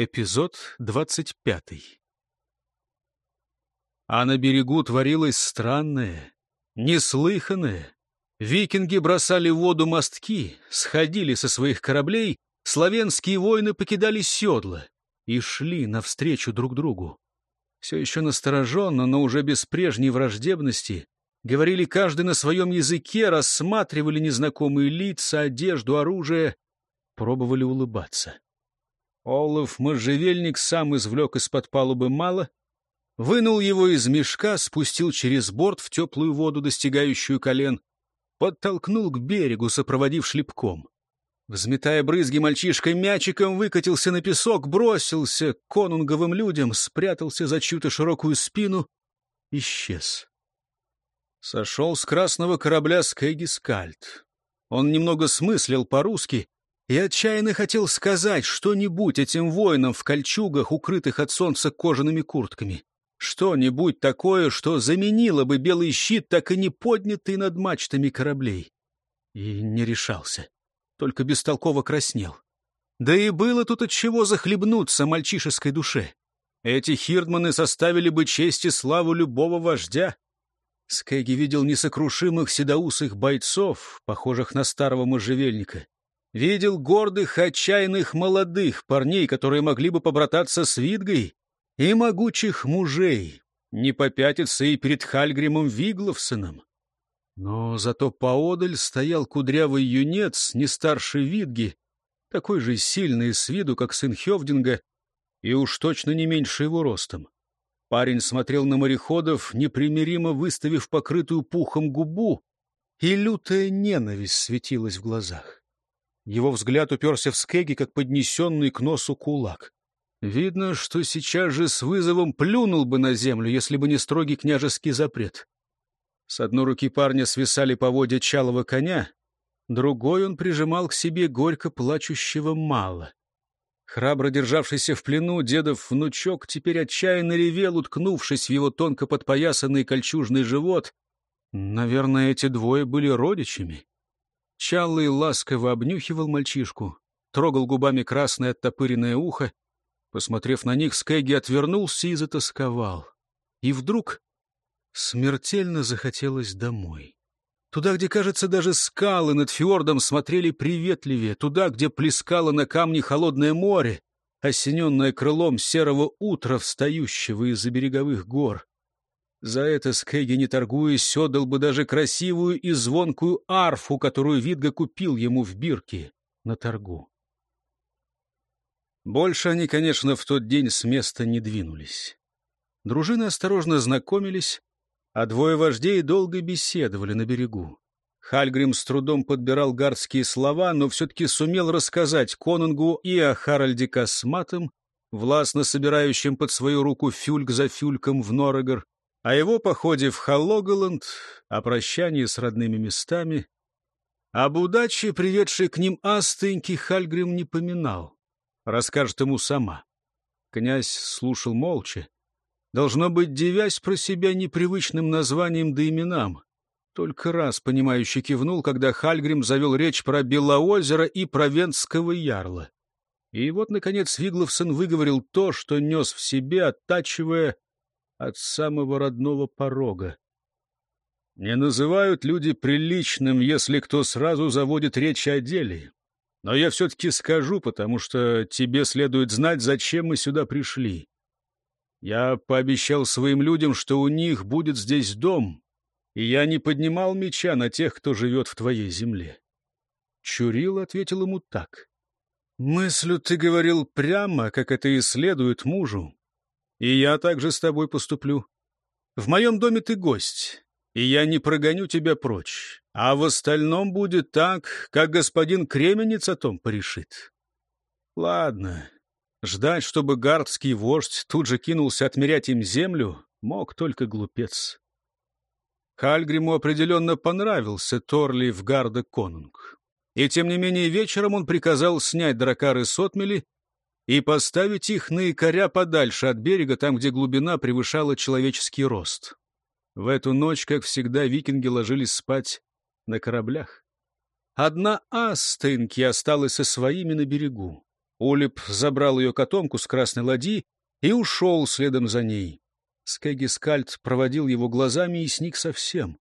Эпизод двадцать пятый. А на берегу творилось странное, неслыханное. Викинги бросали в воду мостки, сходили со своих кораблей, славянские воины покидали седла и шли навстречу друг другу. Все еще настороженно, но уже без прежней враждебности, говорили каждый на своем языке, рассматривали незнакомые лица, одежду, оружие, пробовали улыбаться. Олаф можжевельник сам извлек из-под палубы мало, вынул его из мешка, спустил через борт в теплую воду, достигающую колен, подтолкнул к берегу, сопроводив шлепком. Взметая брызги, мальчишка мячиком выкатился на песок, бросился к конунговым людям, спрятался за чью-то широкую спину, исчез. Сошел с красного корабля Скэгискальд. Он немного смыслил по-русски, и отчаянно хотел сказать что-нибудь этим воинам в кольчугах, укрытых от солнца кожаными куртками. Что-нибудь такое, что заменило бы белый щит, так и не поднятый над мачтами кораблей. И не решался, только бестолково краснел. Да и было тут от чего захлебнуться мальчишеской душе. Эти хирдманы составили бы честь и славу любого вождя. Скеги видел несокрушимых седоусых бойцов, похожих на старого можжевельника. Видел гордых, отчаянных молодых парней, которые могли бы побрататься с Видгой, и могучих мужей, не попятиться и перед Хальгримом Вигловсоном. Но зато поодаль стоял кудрявый юнец, не старше Видги, такой же сильный с виду, как сын Хевдинга, и уж точно не меньше его ростом. Парень смотрел на мореходов, непримиримо выставив покрытую пухом губу, и лютая ненависть светилась в глазах. Его взгляд уперся в Скеги, как поднесенный к носу кулак. Видно, что сейчас же с вызовом плюнул бы на землю, если бы не строгий княжеский запрет. С одной руки парня свисали по воде чалого коня, другой он прижимал к себе горько плачущего мало. Храбро державшийся в плену дедов внучок теперь отчаянно ревел, уткнувшись в его тонко подпоясанный кольчужный живот. Наверное, эти двое были родичами. Чаллый ласково обнюхивал мальчишку, трогал губами красное оттопыренное ухо. Посмотрев на них, Скэгги отвернулся и затасковал. И вдруг смертельно захотелось домой. Туда, где, кажется, даже скалы над фьордом смотрели приветливее, туда, где плескало на камне холодное море, осененное крылом серого утра, встающего из-за береговых гор. За это Скеги, не торгуясь, отдал бы даже красивую и звонкую арфу, которую Видга купил ему в бирке на торгу. Больше они, конечно, в тот день с места не двинулись. Дружины осторожно знакомились, а двое вождей долго беседовали на берегу. Хальгрим с трудом подбирал гардские слова, но все-таки сумел рассказать Конунгу и о Харальде Косматом, властно собирающем под свою руку фюльк за фюльком в Норогор, о его походе в Халлоголанд, о прощании с родными местами. Об удаче, приведшей к ним Астыньки, Хальгрим не поминал. Расскажет ему сама. Князь слушал молча, должно быть, девясь про себя непривычным названием да именам. Только раз понимающий кивнул, когда Хальгрим завел речь про Белоозеро и про Венского ярла. И вот, наконец, Вигловсон выговорил то, что нес в себе, оттачивая от самого родного порога. Не называют люди приличным, если кто сразу заводит речь о деле. Но я все-таки скажу, потому что тебе следует знать, зачем мы сюда пришли. Я пообещал своим людям, что у них будет здесь дом, и я не поднимал меча на тех, кто живет в твоей земле. Чурил ответил ему так. «Мыслю ты говорил прямо, как это и следует мужу. И я также с тобой поступлю. В моем доме ты гость, и я не прогоню тебя прочь. А в остальном будет так, как господин Кременец о том порешит. Ладно, ждать, чтобы гардский вождь тут же кинулся отмерять им землю, мог только глупец. Хальгриму определенно понравился Торли в гарда конунг. И тем не менее вечером он приказал снять дракары с отмели и поставить их на якоря подальше от берега, там, где глубина превышала человеческий рост. В эту ночь, как всегда, викинги ложились спать на кораблях. Одна Астынки осталась со своими на берегу. Олип забрал ее котомку с красной ладьи и ушел следом за ней. Скэгискальд проводил его глазами и сник совсем.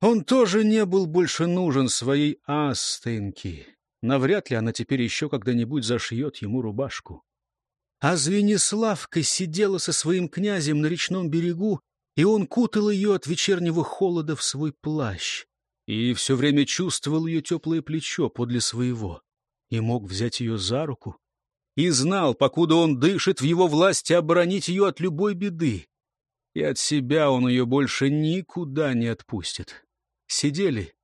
Он тоже не был больше нужен своей Астенке. Навряд ли она теперь еще когда-нибудь зашьет ему рубашку. А Звениславка сидела со своим князем на речном берегу, и он кутал ее от вечернего холода в свой плащ. И все время чувствовал ее теплое плечо подле своего. И мог взять ее за руку. И знал, покуда он дышит, в его власти оборонить ее от любой беды. И от себя он ее больше никуда не отпустит. Сидели,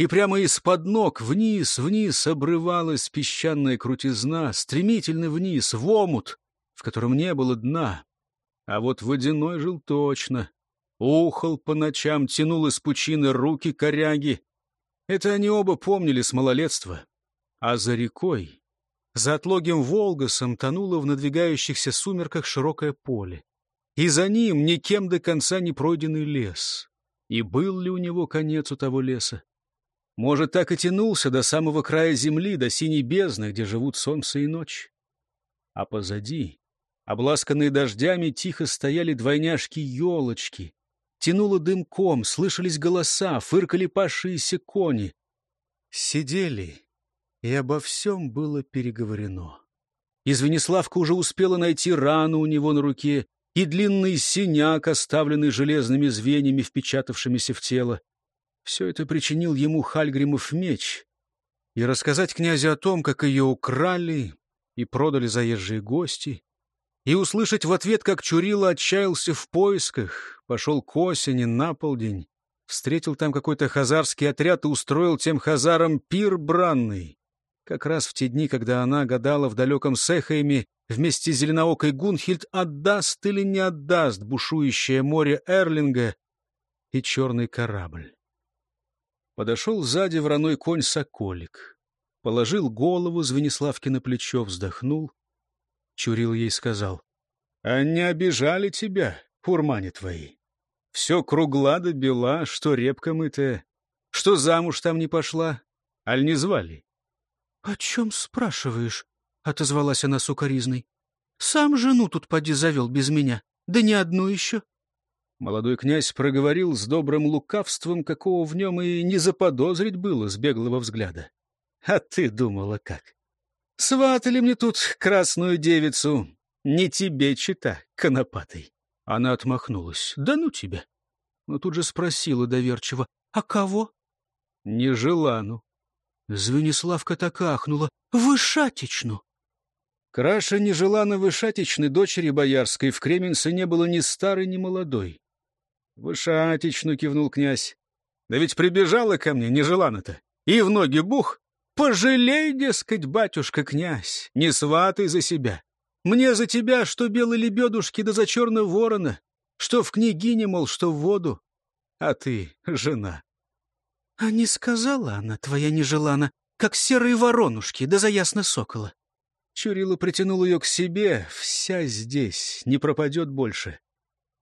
и прямо из-под ног вниз, вниз обрывалась песчаная крутизна, стремительно вниз, в омут, в котором не было дна. А вот водяной жил точно. Ухал по ночам, тянул из пучины руки коряги. Это они оба помнили с малолетства. А за рекой, за отлогим Волгосом, тонуло в надвигающихся сумерках широкое поле. И за ним никем до конца не пройденный лес. И был ли у него конец у того леса? Может, так и тянулся до самого края земли, до синей бездны, где живут солнце и ночь. А позади, обласканные дождями, тихо стояли двойняшки-елочки. Тянуло дымком, слышались голоса, фыркали пашиеся кони. Сидели, и обо всем было переговорено. Извениславка уже успела найти рану у него на руке, и длинный синяк, оставленный железными звеньями, впечатавшимися в тело. Все это причинил ему Хальгримов меч. И рассказать князю о том, как ее украли и продали заезжие гости, и услышать в ответ, как Чурила отчаялся в поисках, пошел к осени на полдень, встретил там какой-то хазарский отряд и устроил тем хазарам пир бранный. Как раз в те дни, когда она гадала в далеком Сехайме, вместе с зеленоокой Гунхильд отдаст или не отдаст бушующее море Эрлинга и черный корабль. Подошел сзади вороной конь Соколик. Положил голову Звениславке на плечо, вздохнул. Чурил ей сказал. — не обижали тебя, урмане твои? Все кругла да бела, что репка мытая, что замуж там не пошла, аль не звали? — О чем спрашиваешь? — отозвалась она сукоризной. — Сам жену тут поди завел без меня, да не одну еще. Молодой князь проговорил с добрым лукавством, какого в нем и не заподозрить было с беглого взгляда. — А ты думала как? Сватали мне тут красную девицу. Не тебе чита, конопатый. Она отмахнулась. — Да ну тебя. Но тут же спросила доверчиво. — А кого? — Не желану. Звениславка так ахнула. — Вышатичну. Краша нежеланно вышатичной дочери боярской в Кременце не было ни старой, ни молодой. Вышатичну кивнул князь. Да ведь прибежала ко мне нежеланно-то. И в ноги бух. Пожалей, дескать, батюшка-князь, не сватай за себя. Мне за тебя, что белой лебедушки да за черного ворона, что в княгине, мол, что в воду. А ты — жена. А не сказала она, твоя нежелана, как серые воронушки да за ясно сокола. Чурила притянул ее к себе, вся здесь, не пропадет больше.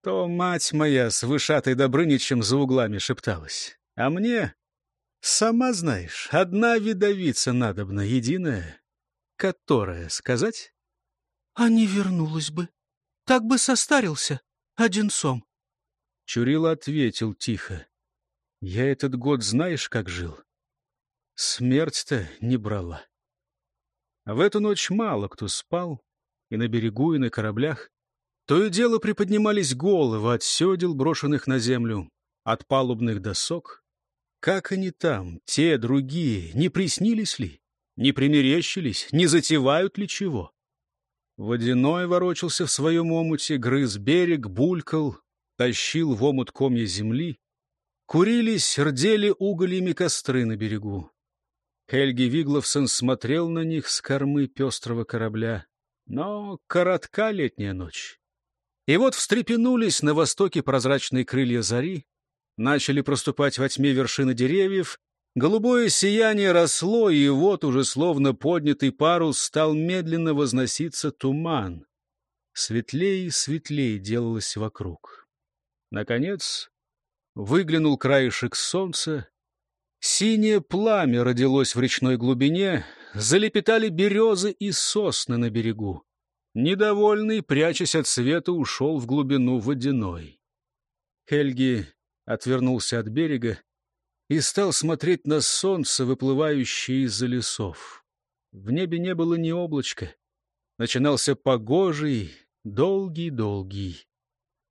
То мать моя с вышатой Добрыничем за углами шепталась. А мне, сама знаешь, одна видовица надобна, единая. Которая, сказать? А не вернулась бы. Так бы состарился, одинцом. Чурила ответил тихо. Я этот год знаешь, как жил? Смерть-то не брала. А в эту ночь мало кто спал, и на берегу, и на кораблях. То и дело приподнимались головы от седел, брошенных на землю, от палубных досок. Как они там, те, другие, не приснились ли? Не примерещились? Не затевают ли чего? Водяной ворочался в своем омуте, грыз берег, булькал, тащил в омут комья земли. Курились, рдели угольями костры на берегу. Хельги Вигловсон смотрел на них с кормы пестрого корабля. Но коротка летняя ночь. И вот встрепенулись на востоке прозрачные крылья зари, начали проступать во тьме вершины деревьев, голубое сияние росло, и вот уже словно поднятый парус стал медленно возноситься туман. Светлее и светлее делалось вокруг. Наконец выглянул краешек солнца, Синее пламя родилось в речной глубине, залепетали березы и сосны на берегу. Недовольный, прячась от света, ушел в глубину водяной. Хельги отвернулся от берега и стал смотреть на солнце, выплывающее из-за лесов. В небе не было ни облачка. Начинался погожий, долгий-долгий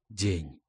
день.